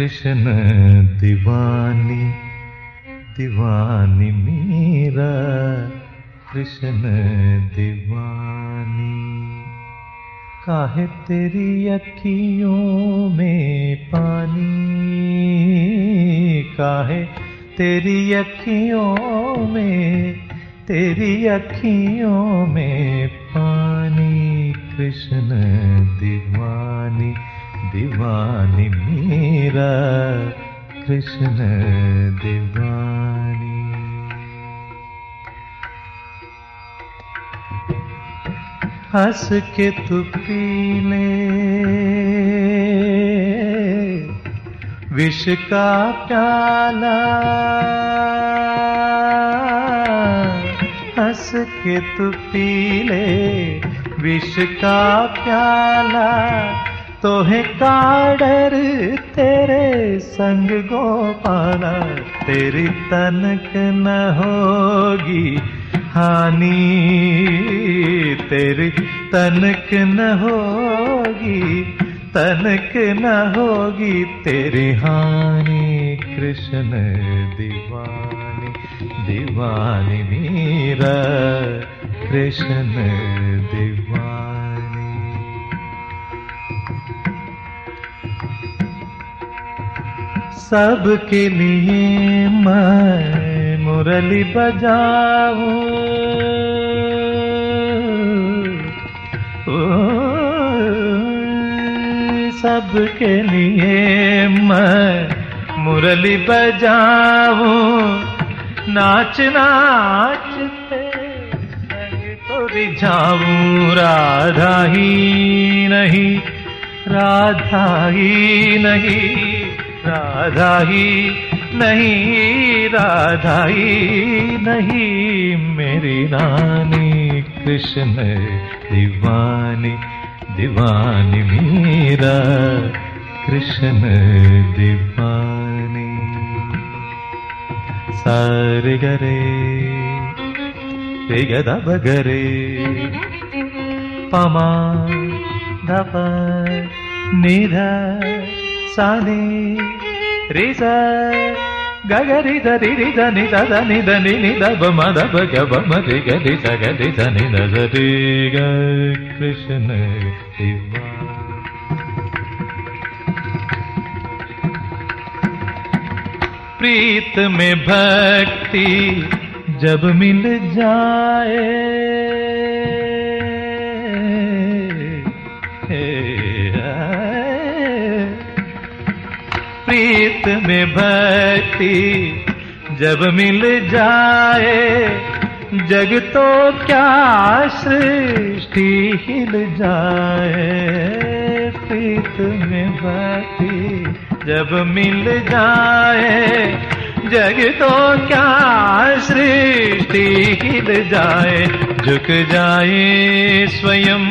कृष्ण दीवानी दीवानी मीरा, कृष्ण दीवानी। काहे तेरी अखियों में पानी? काहे तेरी अखियों में, तेरी अखियों में पानी? कृष्ण दीवानी दीवानी मेरा, कृष्ण दीवानी। हंस के तू पी ले, विष का प्याला। हंस के तू पी ले, विष का प्याला। तोहे का डर तेरे संग गोपाला, तेरी तनक न होगी हानि, तेरी तनक न होगी, तनक न होगी तेरी हानि, कृष्ण दीवानी दीवानी मीरा कृष्ण दीवानी। सबके लिए मैं मुरली बजाऊं सबके लिए मैं मुरली बजाऊं नाच नाचते रिझाऊं राधा ही नहीं, राधा ही नहीं। राधा ही नहीं राधा ही नहीं मेरी रानी कृष्ण दीवानी दीवानी मीरा कृष्ण दीवानी। सारे गरे, रे बगरे, पमा, धप, निधा ಸಾನಿ ರಿಸ ಗಗರಿ ಧರಿ ರಿ ಧ ನಿ ದ ನಿ ದ ನಿ ನಿ ದ ಬ ಮ ದ ಬ ಗ ಬ ಮ ರಿ ಗ ರಿ ಸ ಗ ರಿ ಸ ನಿ ದ ಸ ರಿ ಗ ಕೃಷ್ಣ ಶಿವ प्रीत में भक्ति जब मिल जाए प्रीत में भक्ति जब मिल जाए, जग तो क्या सृष्टि हिल जाए। प्रीत में भक्ति जब मिल जाए, जग तो क्या सृष्टि हिल जाए। झुक जाए स्वयं,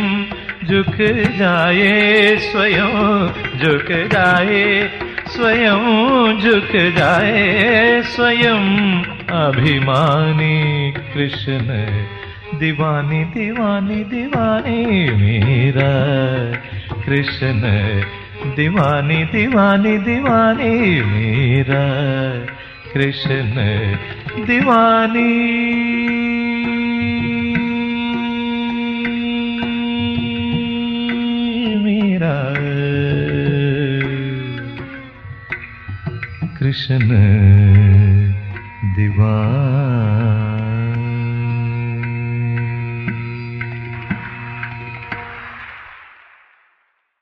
झुक जाए स्वयं, झुक जाए स्वयं झुक जाए, स्वयं अभिमानी कृष्ण। दीवानी दीवानी दीवानी मेरा कृष्ण। दीवानी दीवानी दीवानी मेरा कृष्ण। दीवानी। मेरा कृष्ण दीवानी।